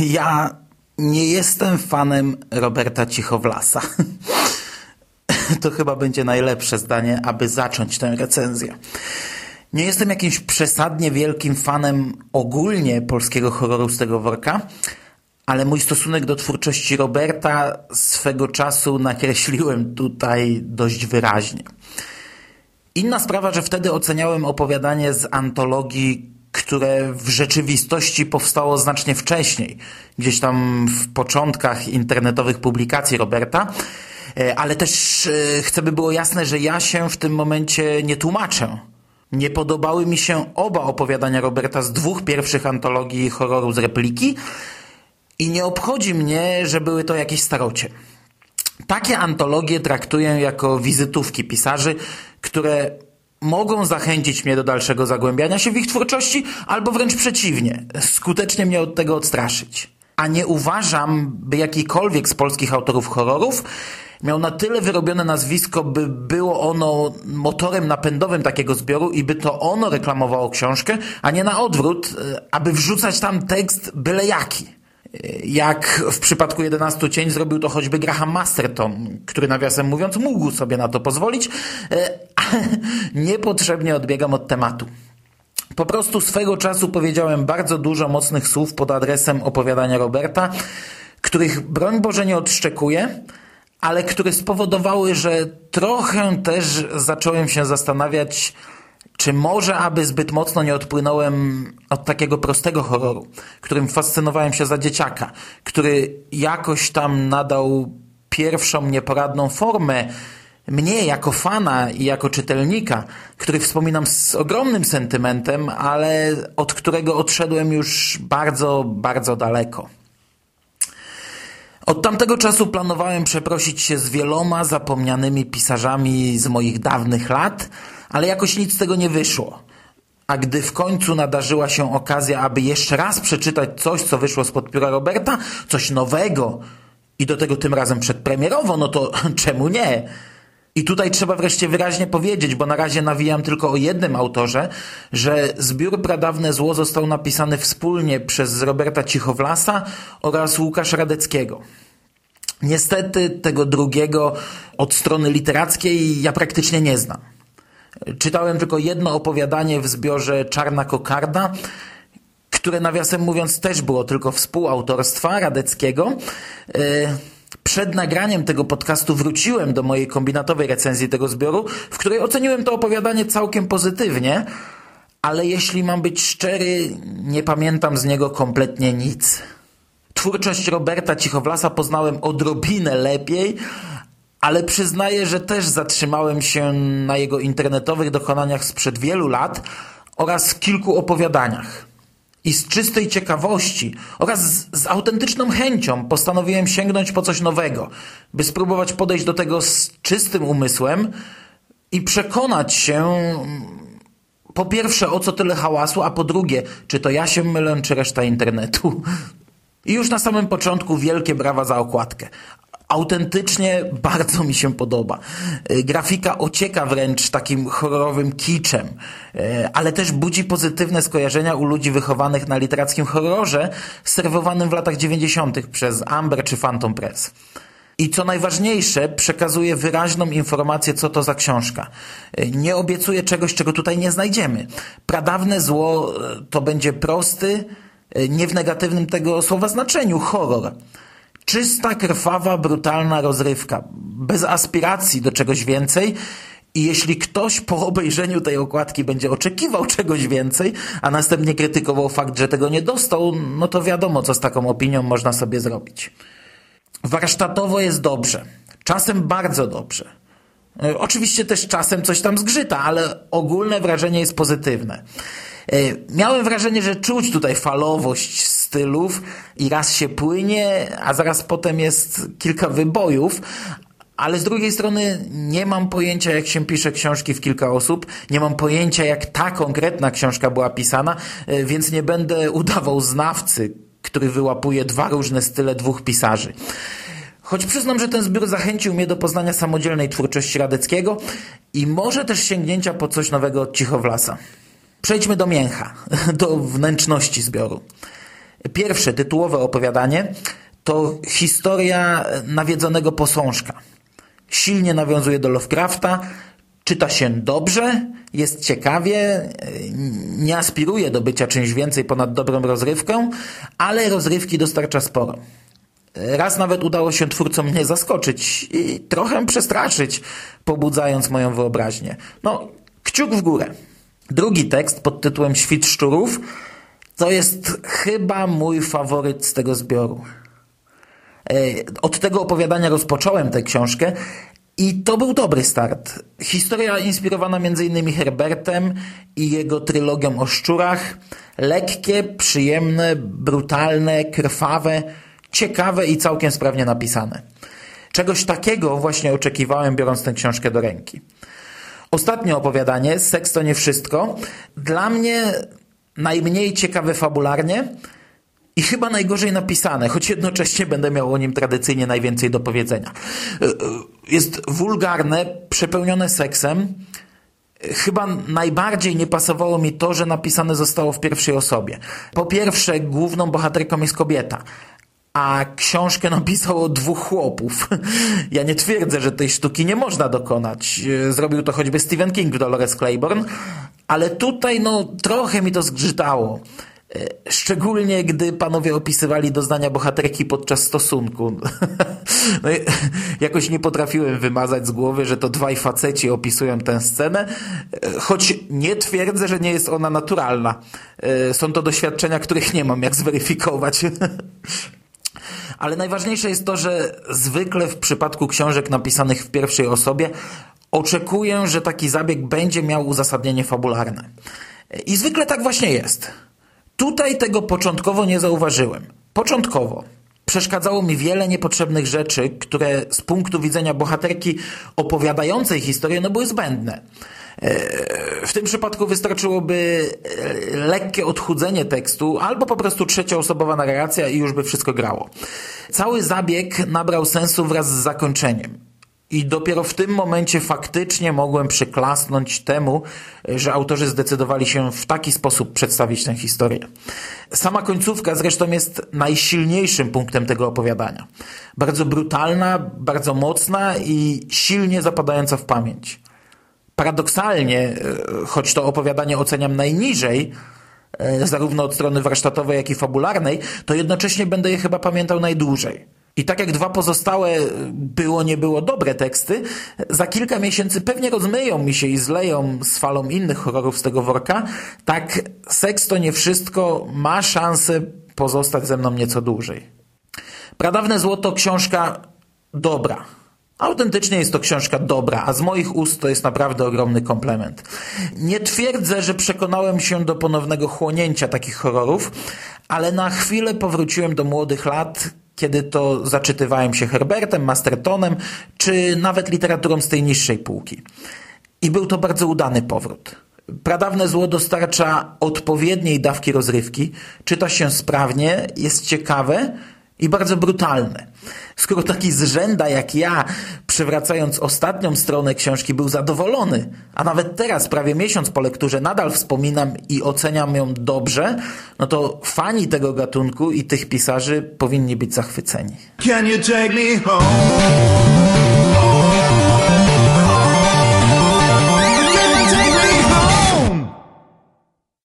Ja nie jestem fanem Roberta Cichowlasa. To chyba będzie najlepsze zdanie, aby zacząć tę recenzję. Nie jestem jakimś przesadnie wielkim fanem ogólnie polskiego horroru z tego worka, ale mój stosunek do twórczości Roberta swego czasu nakreśliłem tutaj dość wyraźnie. Inna sprawa, że wtedy oceniałem opowiadanie z antologii, które w rzeczywistości powstało znacznie wcześniej, gdzieś tam w początkach internetowych publikacji Roberta, e, ale też e, chcę by było jasne, że ja się w tym momencie nie tłumaczę. Nie podobały mi się oba opowiadania Roberta z dwóch pierwszych antologii horroru z repliki i nie obchodzi mnie, że były to jakieś starocie. Takie antologie traktuję jako wizytówki pisarzy, które mogą zachęcić mnie do dalszego zagłębiania się w ich twórczości, albo wręcz przeciwnie, skutecznie mnie od tego odstraszyć. A nie uważam, by jakikolwiek z polskich autorów horrorów miał na tyle wyrobione nazwisko, by było ono motorem napędowym takiego zbioru i by to ono reklamowało książkę, a nie na odwrót, e, aby wrzucać tam tekst byle jaki. Jak w przypadku 11 cień zrobił to choćby Graham Masterton, który nawiasem mówiąc mógł sobie na to pozwolić, e, niepotrzebnie odbiegam od tematu. Po prostu swego czasu powiedziałem bardzo dużo mocnych słów pod adresem opowiadania Roberta, których broń Boże nie odszczekuję, ale które spowodowały, że trochę też zacząłem się zastanawiać, czy może aby zbyt mocno nie odpłynąłem od takiego prostego horroru, którym fascynowałem się za dzieciaka, który jakoś tam nadał pierwszą nieporadną formę mnie jako fana i jako czytelnika, który wspominam z ogromnym sentymentem, ale od którego odszedłem już bardzo, bardzo daleko. Od tamtego czasu planowałem przeprosić się z wieloma zapomnianymi pisarzami z moich dawnych lat, ale jakoś nic z tego nie wyszło. A gdy w końcu nadarzyła się okazja, aby jeszcze raz przeczytać coś, co wyszło spod pióra Roberta, coś nowego i do tego tym razem przedpremierowo, no to czemu nie? I tutaj trzeba wreszcie wyraźnie powiedzieć, bo na razie nawijam tylko o jednym autorze, że zbiór Pradawne Zło został napisany wspólnie przez Roberta Cichowlasa oraz Łukasza Radeckiego. Niestety tego drugiego od strony literackiej ja praktycznie nie znam. Czytałem tylko jedno opowiadanie w zbiorze Czarna Kokarda, które nawiasem mówiąc też było tylko współautorstwa Radeckiego. Yy, przed nagraniem tego podcastu wróciłem do mojej kombinatowej recenzji tego zbioru, w której oceniłem to opowiadanie całkiem pozytywnie, ale jeśli mam być szczery, nie pamiętam z niego kompletnie nic. Twórczość Roberta Cichowlasa poznałem odrobinę lepiej, ale przyznaję, że też zatrzymałem się na jego internetowych dokonaniach sprzed wielu lat oraz kilku opowiadaniach i z czystej ciekawości oraz z, z, autentyczną chęcią postanowiłem sięgnąć po coś nowego, by spróbować podejść do tego z czystym umysłem i przekonać się po pierwsze o co tyle hałasu, a po drugie, czy to ja się mylę, czy reszta internetu. I już na samym początku wielkie brawa za okładkę autentycznie bardzo mi się podoba. E, grafika ocieka wręcz takim horrorowym kiczem, e, ale też budzi pozytywne skojarzenia u ludzi wychowanych na literackim horrorze serwowanym w latach 90. przez Amber czy Phantom Press. I co najważniejsze, przekazuje wyraźną informację, co to za książka. E, nie obiecuje czegoś, czego tutaj nie znajdziemy. Pradawne zło to będzie prosty, nie w negatywnym tego słowa znaczeniu, horror. Czysta, krwawa, brutalna rozrywka, bez aspiracji do czegoś więcej. I jeśli ktoś po obejrzeniu tej okładki będzie oczekiwał czegoś więcej, a następnie krytykował fakt, że tego nie dostał, no to wiadomo, co z taką opinią można sobie zrobić. Warsztatowo jest dobrze. Czasem bardzo dobrze. E, oczywiście też czasem coś tam zgrzyta, ale ogólne wrażenie jest pozytywne. E, miałem wrażenie, że czuć tutaj falowość stylów i raz się płynie, a zaraz potem jest kilka wybojów, ale z drugiej strony nie mam pojęcia, jak się pisze książki w kilka osób, nie mam pojęcia, jak ta konkretna książka była pisana, e, więc nie będę udawał znawcy, który wyłapuje dwa różne style dwóch pisarzy. Choć przyznam, że ten zbiór zachęcił mnie do poznania samodzielnej twórczości Radeckiego i może też sięgnięcia po coś nowego od Cichowlasa. Przejdźmy do mięcha, do wnętrzności zbioru. Pierwsze, tytułowe opowiadanie, to historia nawiedzonego posążka. Silnie nawiązuje do Lovecrafta, czyta się dobrze, jest ciekawie, nie aspiruje do bycia czymś więcej ponad dobrą rozrywką, ale rozrywki dostarcza sporo. Raz nawet udało się twórcom mnie zaskoczyć i trochę przestraszyć, pobudzając moją wyobraźnię. No, kciuk w górę. Drugi tekst pod tytułem Świt Szczurów to jest chyba mój faworyt z tego zbioru. E, od tego opowiadania rozpocząłem tę książkę i to był dobry start. Historia inspirowana m.in. Herbertem i jego trylogią o szczurach. Lekkie, przyjemne, brutalne, krwawe, ciekawe i całkiem sprawnie napisane. Czegoś takiego właśnie oczekiwałem, biorąc tę książkę do ręki. Ostatnie opowiadanie, Seks to nie wszystko, dla mnie najmniej ciekawe fabularnie i chyba najgorzej napisane, choć jednocześnie będę miał o nim tradycyjnie najwięcej do powiedzenia. E, e, jest wulgarne, przepełnione seksem. Chyba najbardziej nie pasowało mi to, że napisane zostało w pierwszej osobie. Po pierwsze, główną bohaterką jest kobieta a książkę napisało dwóch chłopów. Ja nie twierdzę, że tej sztuki nie można dokonać. Zrobił to choćby Stephen King w Dolores Claiborne, ale tutaj no trochę mi to zgrzytało. Szczególnie gdy panowie opisywali doznania bohaterki podczas stosunku. No jakoś nie potrafiłem wymazać z głowy, że to dwaj faceci opisują tę scenę, choć nie twierdzę, że nie jest ona naturalna. Są to doświadczenia, których nie mam jak zweryfikować. Ale najważniejsze jest to, że zwykle w przypadku książek napisanych w pierwszej osobie oczekuję, że taki zabieg będzie miał uzasadnienie fabularne. I zwykle tak właśnie jest. Tutaj tego początkowo nie zauważyłem. Początkowo. Przeszkadzało mi wiele niepotrzebnych rzeczy, które z punktu widzenia bohaterki opowiadającej historię no były zbędne. W tym przypadku wystarczyłoby e, lekkie odchudzenie tekstu albo po prostu trzecioosobowa narracja i już by wszystko grało. Cały zabieg nabrał sensu wraz z zakończeniem. I dopiero w tym momencie faktycznie mogłem przyklasnąć temu, że autorzy zdecydowali się w taki sposób przedstawić tę historię. Sama końcówka zresztą jest najsilniejszym punktem tego opowiadania. Bardzo brutalna, bardzo mocna i silnie zapadająca w pamięć. Paradoksalnie, e, choć to opowiadanie oceniam najniżej, e, zarówno od strony warsztatowej, jak i fabularnej, to jednocześnie będę je chyba pamiętał najdłużej. I tak jak dwa pozostałe było, nie było dobre teksty, za kilka miesięcy pewnie rozmyją mi się i zleją z falą innych horrorów z tego worka, tak seks to nie wszystko ma szansę pozostać ze mną nieco dłużej. Pradawne złoto książka dobra. Autentycznie jest to książka dobra, a z moich ust to jest naprawdę ogromny komplement. Nie twierdzę, że przekonałem się do ponownego chłonięcia takich horrorów, ale na chwilę powróciłem do młodych lat, kiedy to zaczytywałem się Herbertem, Mastertonem, czy nawet literaturą z tej niższej półki. I był to bardzo udany powrót. Pradawne zło dostarcza odpowiedniej dawki rozrywki, czyta się sprawnie, jest ciekawe i bardzo brutalne. Skoro taki zrzęda jak ja, przewracając ostatnią stronę książki, był zadowolony, a nawet teraz, prawie miesiąc po lekturze, nadal wspominam i oceniam ją dobrze, no to fani tego gatunku i tych pisarzy powinni być zachwyceni. Can you take me home?